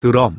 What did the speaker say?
드럼.